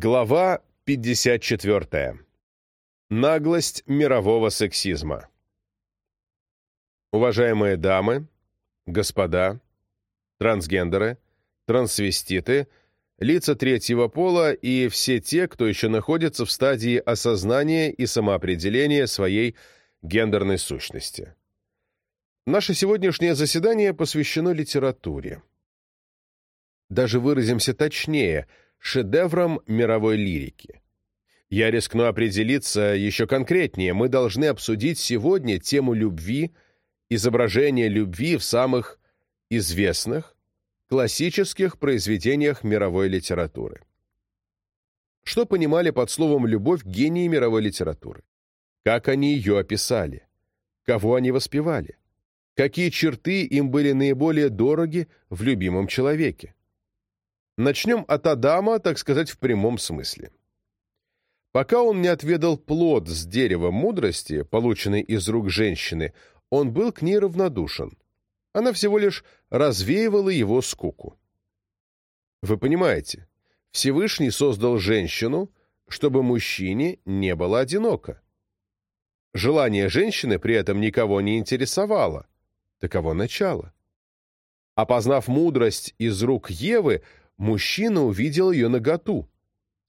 Глава 54. Наглость мирового сексизма. Уважаемые дамы, господа, трансгендеры, трансвеститы, лица третьего пола и все те, кто еще находится в стадии осознания и самоопределения своей гендерной сущности. Наше сегодняшнее заседание посвящено литературе. Даже выразимся точнее – шедевром мировой лирики. Я рискну определиться еще конкретнее. Мы должны обсудить сегодня тему любви, изображение любви в самых известных, классических произведениях мировой литературы. Что понимали под словом «любовь» гении мировой литературы? Как они ее описали? Кого они воспевали? Какие черты им были наиболее дороги в любимом человеке? Начнем от Адама, так сказать, в прямом смысле. Пока он не отведал плод с дерева мудрости, полученный из рук женщины, он был к ней равнодушен. Она всего лишь развеивала его скуку. Вы понимаете, Всевышний создал женщину, чтобы мужчине не было одиноко. Желание женщины при этом никого не интересовало. Таково начало. Опознав мудрость из рук Евы, мужчина увидел ее наготу.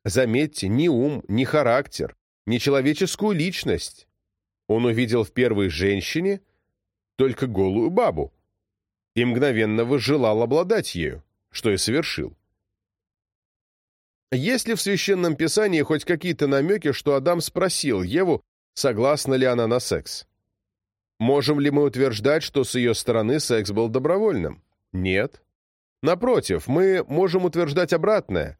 Заметьте, ни ум, ни характер, ни человеческую личность. Он увидел в первой женщине только голую бабу и мгновенно возжелал обладать ею, что и совершил. Есть ли в Священном Писании хоть какие-то намеки, что Адам спросил Еву, согласна ли она на секс? Можем ли мы утверждать, что с ее стороны секс был добровольным? Нет. Напротив, мы можем утверждать обратное,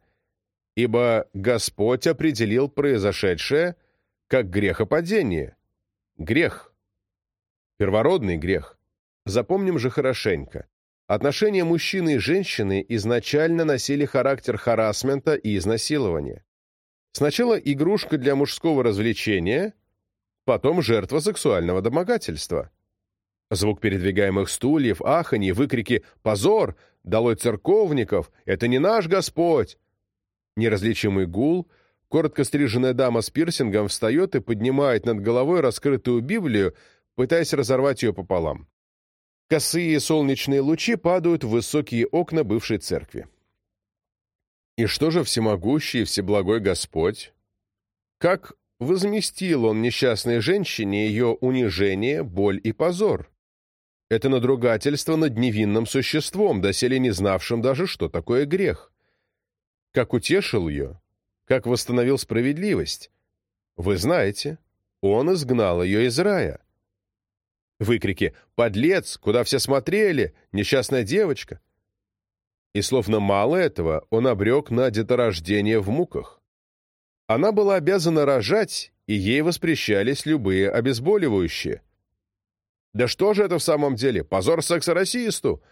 ибо Господь определил произошедшее как грехопадение. Грех. Первородный грех. Запомним же хорошенько. Отношения мужчины и женщины изначально носили характер харасмента и изнасилования. Сначала игрушка для мужского развлечения, потом жертва сексуального домогательства. Звук передвигаемых стульев, аханье, выкрики «Позор!» «Долой церковников! Это не наш Господь!» Неразличимый гул, коротко стриженная дама с пирсингом встает и поднимает над головой раскрытую Библию, пытаясь разорвать ее пополам. Косые солнечные лучи падают в высокие окна бывшей церкви. И что же всемогущий и всеблагой Господь? Как возместил он несчастной женщине ее унижение, боль и позор? Это надругательство над невинным существом, доселе не знавшим даже, что такое грех. Как утешил ее, как восстановил справедливость. Вы знаете, он изгнал ее из рая. Выкрики «Подлец! Куда все смотрели? Несчастная девочка!» И словно мало этого, он обрек на деторождение в муках. Она была обязана рожать, и ей воспрещались любые обезболивающие – да что же это в самом деле? Позор секса-расисту!»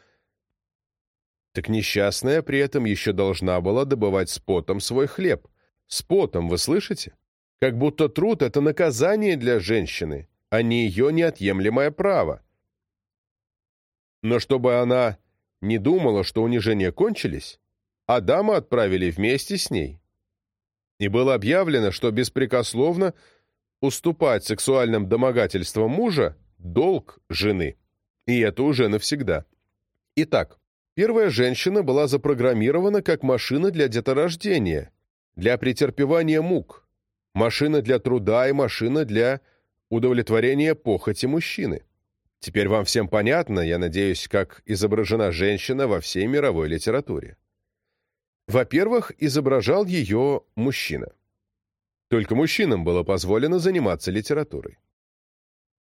Так несчастная при этом еще должна была добывать с потом свой хлеб. С потом, вы слышите? Как будто труд — это наказание для женщины, а не ее неотъемлемое право. Но чтобы она не думала, что унижения кончились, Адама отправили вместе с ней. И было объявлено, что беспрекословно уступать сексуальным домогательствам мужа долг жены. И это уже навсегда. Итак, первая женщина была запрограммирована как машина для деторождения, для претерпевания мук, машина для труда и машина для удовлетворения похоти мужчины. Теперь вам всем понятно, я надеюсь, как изображена женщина во всей мировой литературе. Во-первых, изображал ее мужчина. Только мужчинам было позволено заниматься литературой.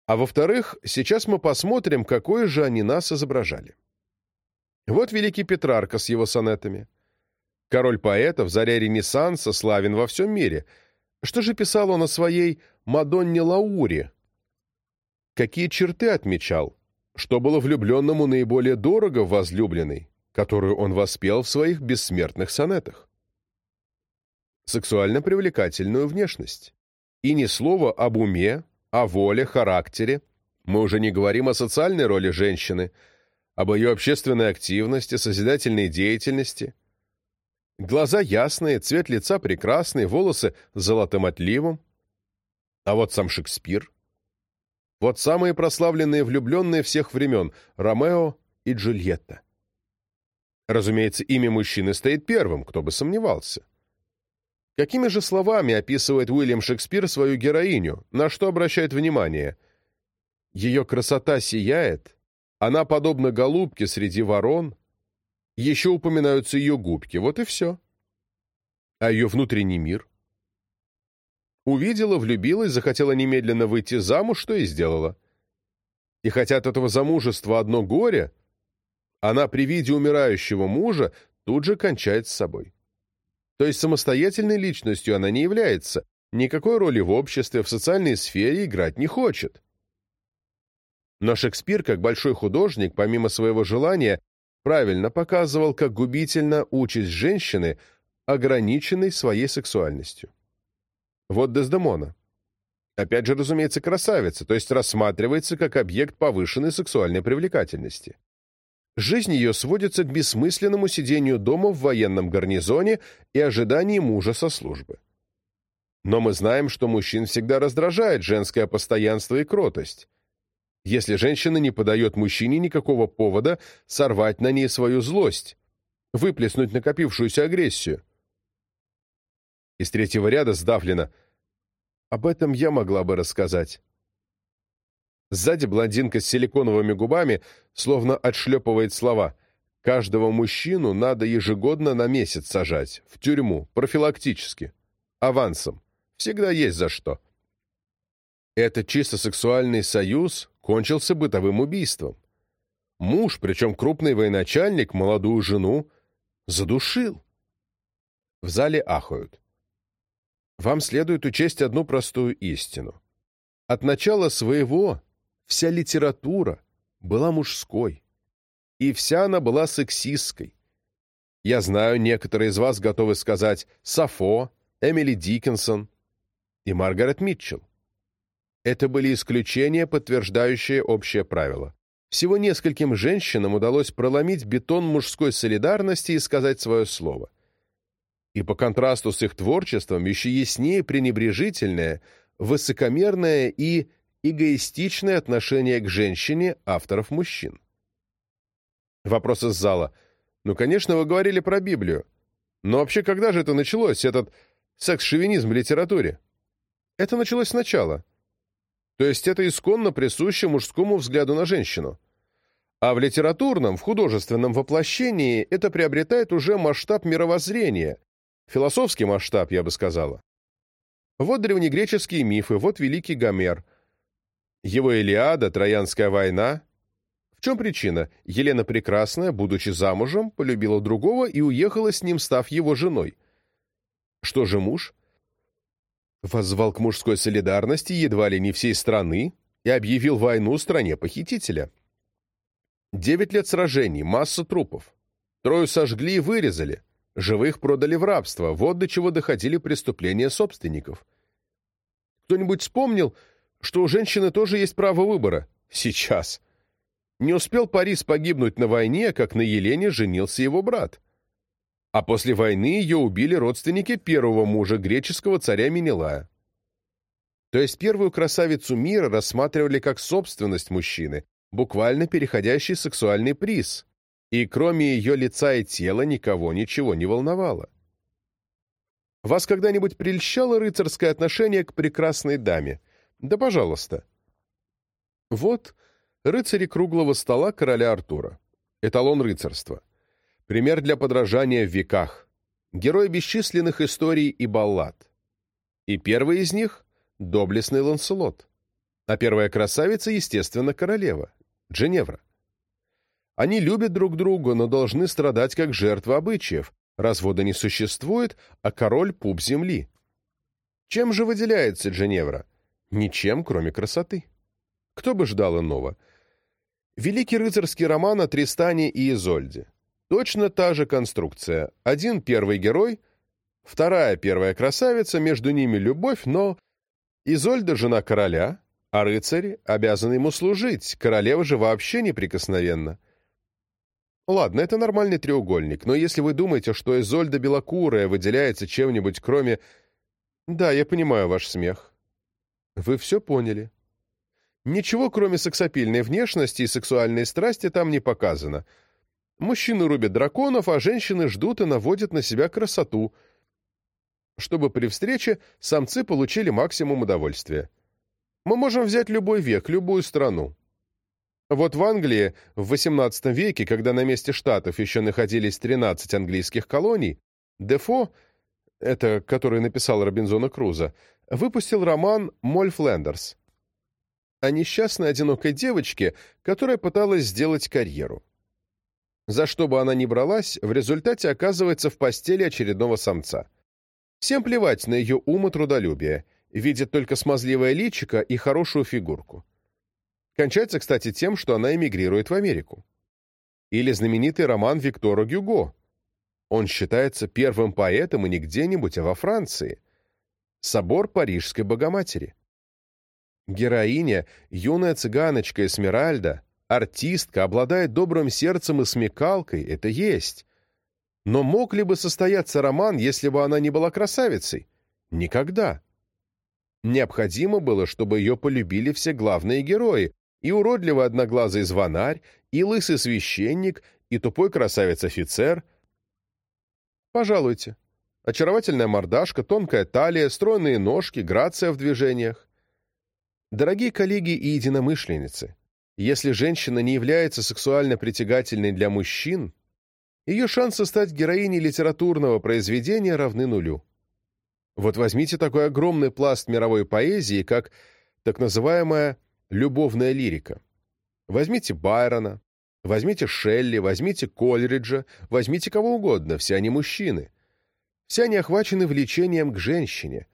А во-вторых, сейчас мы посмотрим, какое же они нас изображали. Вот великий Петрарка с его сонетами. Король поэтов, заря Ренессанса, славен во всем мире. Что же писал он о своей Мадонне Лауре? Какие черты отмечал? Что было влюбленному наиболее дорого в возлюбленной, которую он воспел в своих бессмертных сонетах? Сексуально привлекательную внешность. И ни слова об уме, о воле, характере. Мы уже не говорим о социальной роли женщины, об ее общественной активности, созидательной деятельности. Глаза ясные, цвет лица прекрасный, волосы золотым отливом. А вот сам Шекспир. Вот самые прославленные влюбленные всех времен — Ромео и Джульетта. Разумеется, имя мужчины стоит первым, кто бы сомневался. Какими же словами описывает Уильям Шекспир свою героиню, на что обращает внимание? Ее красота сияет, она подобна голубке среди ворон, еще упоминаются ее губки, вот и все. А ее внутренний мир? Увидела, влюбилась, захотела немедленно выйти замуж, что и сделала. И хотя от этого замужества одно горе, она при виде умирающего мужа тут же кончает с собой. То есть самостоятельной личностью она не является, никакой роли в обществе, в социальной сфере играть не хочет. Но Шекспир, как большой художник, помимо своего желания, правильно показывал, как губительно участь женщины, ограниченной своей сексуальностью. Вот Дездемона. Опять же, разумеется, красавица, то есть рассматривается как объект повышенной сексуальной привлекательности. Жизнь ее сводится к бессмысленному сидению дома в военном гарнизоне и ожидании мужа со службы. Но мы знаем, что мужчин всегда раздражает женское постоянство и кротость если женщина не подает мужчине никакого повода сорвать на ней свою злость, выплеснуть накопившуюся агрессию. Из третьего ряда сдавлено. Об этом я могла бы рассказать. Сзади блондинка с силиконовыми губами словно отшлепывает слова. Каждого мужчину надо ежегодно на месяц сажать, в тюрьму, профилактически, авансом. Всегда есть за что. Это чисто сексуальный союз кончился бытовым убийством. Муж, причем крупный военачальник, молодую жену, задушил. В зале ахают. Вам следует учесть одну простую истину. От начала своего вся литература была мужской, и вся она была сексистской. Я знаю, некоторые из вас готовы сказать Сафо, Эмили Диккенсон и Маргарет Митчелл. Это были исключения, подтверждающие общее правило. Всего нескольким женщинам удалось проломить бетон мужской солидарности и сказать свое слово. И по контрасту с их творчеством еще яснее пренебрежительное, высокомерное и эгоистичное отношение к женщине авторов мужчин. Вопрос из зала. Ну, конечно, вы говорили про Библию. Но вообще, когда же это началось, этот секс-шовинизм в литературе? Это началось сначала. То есть это исконно присуще мужскому взгляду на женщину. А в литературном, в художественном воплощении это приобретает уже масштаб мировоззрения, философский масштаб, я бы сказала. Вот древнегреческие мифы, вот великий Гомер. Его Илиада, Троянская война. В чем причина? Елена Прекрасная, будучи замужем, полюбила другого и уехала с ним, став его женой. Что же муж? воззвал к мужской солидарности едва ли не всей страны и объявил войну стране похитителя. Девять лет сражений, масса трупов. Трою сожгли и вырезали, живых продали в рабство, вот до чего доходили преступления собственников. Кто-нибудь вспомнил, что у женщины тоже есть право выбора? Сейчас. Не успел Парис погибнуть на войне, как на Елене женился его брат а после войны ее убили родственники первого мужа греческого царя Менелая. То есть первую красавицу мира рассматривали как собственность мужчины, буквально переходящий сексуальный приз, и кроме ее лица и тела никого ничего не волновало. Вас когда-нибудь прельщало рыцарское отношение к прекрасной даме? Да пожалуйста. Вот рыцари круглого стола короля Артура. Эталон рыцарства пример для подражания в веках, герой бесчисленных историй и баллад. И первый из них — доблестный Ланселот, а первая красавица, естественно, королева, Дженевра. Они любят друг друга, но должны страдать как жертвы обычаев, развода не существует, а король — пуп земли. Чем же выделяется Дженевра? Ничем, кроме красоты. Кто бы ждал иного? Великий рыцарский роман о Тристане и Изольде. Точно та же конструкция. Один первый герой, вторая первая красавица, между ними любовь, но Изольда — жена короля, а рыцарь обязан ему служить, королева же вообще неприкосновенна. Ладно, это нормальный треугольник, но если вы думаете, что Изольда Белокурая выделяется чем-нибудь, кроме... Да, я понимаю ваш смех. Вы все поняли. Ничего, кроме сексапильной внешности и сексуальной страсти, там не показано. Мужчины рубят драконов, а женщины ждут и наводят на себя красоту, чтобы при встрече самцы получили максимум удовольствия. Мы можем взять любой век, любую страну. Вот в Англии в XVIII веке, когда на месте штатов еще находились 13 английских колоний, Дефо, это который написал Робинзона Круза, выпустил роман «Моль Флендерс» о несчастной одинокой девочке, которая пыталась сделать карьеру. За что бы она ни бралась, в результате оказывается в постели очередного самца. Всем плевать на ее ум и трудолюбие, видят только смазливое личико и хорошую фигурку. Кончается, кстати, тем, что она эмигрирует в Америку. Или знаменитый роман Виктора Гюго. Он считается первым поэтом и не где-нибудь, а во Франции. Собор Парижской Богоматери. Героиня, юная цыганочка Эсмеральда, артистка, обладает добрым сердцем и смекалкой, это есть. Но мог ли бы состояться роман, если бы она не была красавицей? Никогда. Необходимо было, чтобы ее полюбили все главные герои, и уродливый одноглазый звонарь, и лысый священник, и тупой красавец-офицер. Пожалуйте. Очаровательная мордашка, тонкая талия, стройные ножки, грация в движениях. Дорогие коллеги и единомышленницы, если женщина не является сексуально притягательной для мужчин, ее шансы стать героиней литературного произведения равны нулю. Вот возьмите такой огромный пласт мировой поэзии, как так называемая любовная лирика. Возьмите Байрона, возьмите Шелли, возьмите Кольриджа, возьмите кого угодно, все они мужчины. Все они охвачены влечением к женщине.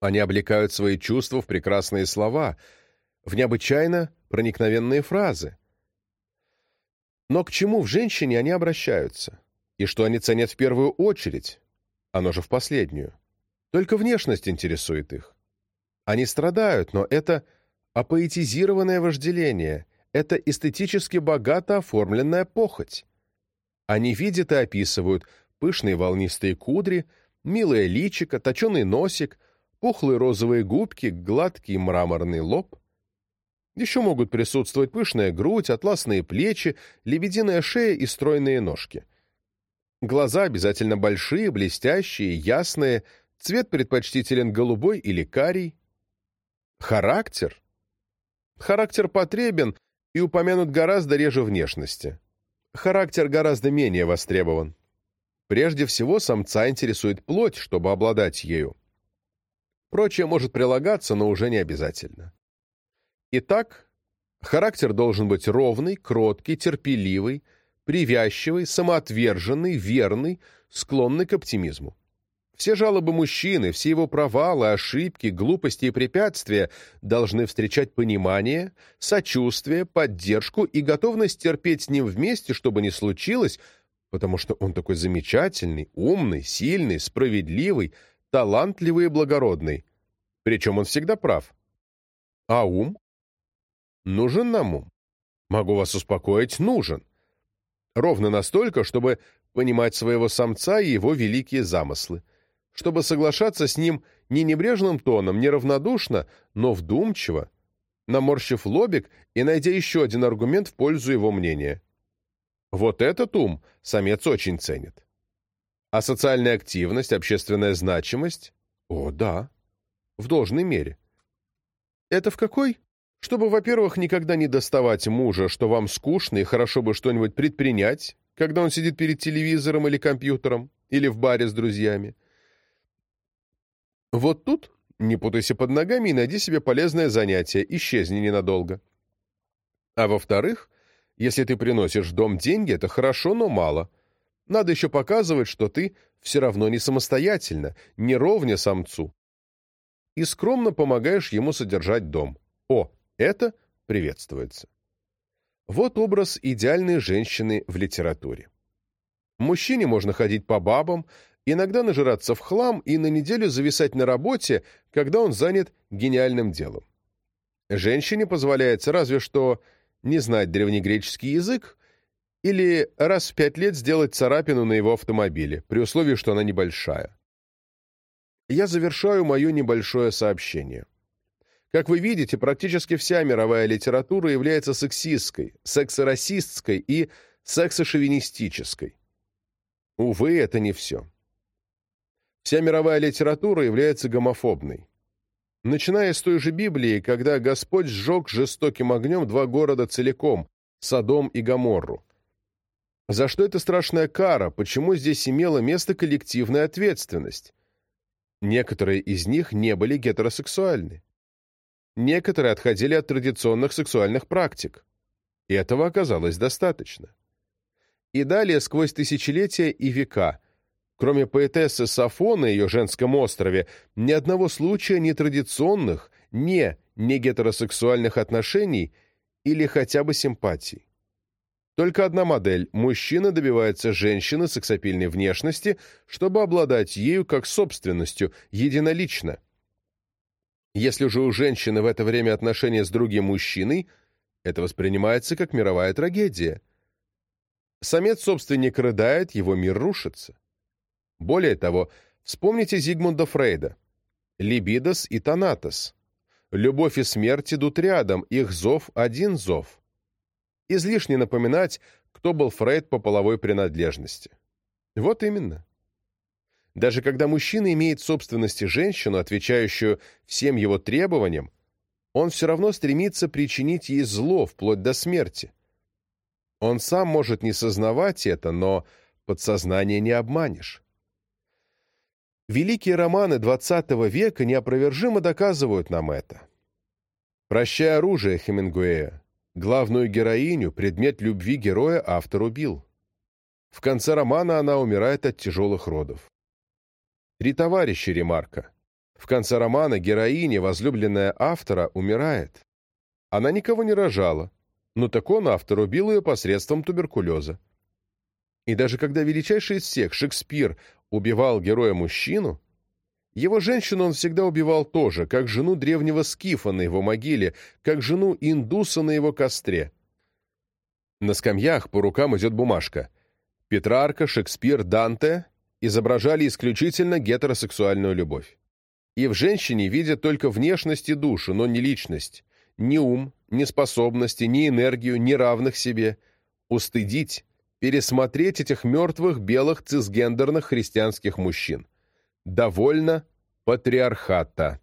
Они облекают свои чувства в прекрасные слова, в необычайно проникновенные фразы. Но к чему в женщине они обращаются? И что они ценят в первую очередь? Оно же в последнюю. Только внешность интересует их. Они страдают, но это апоэтизированное вожделение, это эстетически богато оформленная похоть. Они видят и описывают пышные волнистые кудри, милое личико, точеный носик, пухлые розовые губки, гладкий мраморный лоб. Еще могут присутствовать пышная грудь, атласные плечи, лебединая шея и стройные ножки. Глаза обязательно большие, блестящие, ясные, цвет предпочтителен голубой или карий. Характер Характер потребен и упомянут гораздо реже внешности. Характер гораздо менее востребован. Прежде всего, самца интересует плоть, чтобы обладать ею. Прочее может прилагаться, но уже не обязательно. Итак, характер должен быть ровный, кроткий, терпеливый, привязчивый, самоотверженный, верный, склонный к оптимизму. Все жалобы мужчины, все его провалы, ошибки, глупости и препятствия должны встречать понимание, сочувствие, поддержку и готовность терпеть с ним вместе, чтобы не случилось, потому что он такой замечательный, умный, сильный, справедливый, талантливый и благородный. Причем он всегда прав. А ум? Нужен нам ум. Могу вас успокоить, нужен. Ровно настолько, чтобы понимать своего самца и его великие замыслы чтобы соглашаться с ним не небрежным тоном, не равнодушно, но вдумчиво, наморщив лобик и найдя еще один аргумент в пользу его мнения. Вот этот ум самец очень ценит. А социальная активность, общественная значимость? О, да, в должной мере. Это в какой? Чтобы, во-первых, никогда не доставать мужа, что вам скучно и хорошо бы что-нибудь предпринять, когда он сидит перед телевизором или компьютером, или в баре с друзьями. Вот тут не путайся под ногами и найди себе полезное занятие, исчезни ненадолго. А во-вторых, если ты приносишь дом деньги, это хорошо, но мало. Надо еще показывать, что ты все равно не самостоятельно, не ровня самцу. И скромно помогаешь ему содержать дом. О, это приветствуется. Вот образ идеальной женщины в литературе. Мужчине можно ходить по бабам, иногда нажираться в хлам и на неделю зависать на работе, когда он занят гениальным делом. Женщине позволяется разве что не знать древнегреческий язык или раз в пять лет сделать царапину на его автомобиле, при условии, что она небольшая. Я завершаю мое небольшое сообщение. Как вы видите, практически вся мировая литература является сексистской, сексорасистской и сексошовинистической. Увы, это не все. Вся мировая литература является гомофобной. Начиная с той же Библии, когда Господь сжег жестоким огнем два города целиком, Содом и Гоморру. За что это страшная кара? Почему здесь имела место коллективная ответственность? Некоторые из них не были гетеросексуальны. Некоторые отходили от традиционных сексуальных практик. И этого оказалось достаточно. И далее, сквозь тысячелетия и века, кроме поэтессы Сафо на ее женском острове, ни одного случая нетрадиционных, не негетеросексуальных отношений или хотя бы симпатий. Только одна модель – мужчина добивается женщины сексапильной внешности, чтобы обладать ею как собственностью, единолично. Если же у женщины в это время отношения с другим мужчиной, это воспринимается как мировая трагедия. Самец-собственник рыдает, его мир рушится. Более того, вспомните Зигмунда Фрейда. Либидос и Танатос. Любовь и смерть идут рядом, их зов – один зов. Излишне напоминать, кто был Фрейд по половой принадлежности. Вот именно. Даже когда мужчина имеет в собственности женщину, отвечающую всем его требованиям, он все равно стремится причинить ей зло вплоть до смерти. Он сам может не сознавать это, но подсознание не обманешь. Великие романы XX века неопровержимо доказывают нам это. «Прощай оружие» Хемингуэя, Главную героиню, предмет любви героя, автор убил. В конце романа она умирает от тяжелых родов. Три товарища Ремарка. В конце романа героиня, возлюбленная автора, умирает. Она никого не рожала, но так он, автор, убил ее посредством туберкулеза. И даже когда величайший из всех, Шекспир, убивал героя-мужчину, его женщину он всегда убивал тоже, как жену древнего скифа на его могиле, как жену индуса на его костре. На скамьях по рукам идет бумажка. Петрарка, Шекспир, Данте изображали исключительно гетеросексуальную любовь. И в женщине видят только внешность и душу, но не личность, ни ум, ни способности, ни энергию, ни равных себе. Устыдить, пересмотреть этих мертвых белых цисгендерных христианских мужчин довольно патриархата.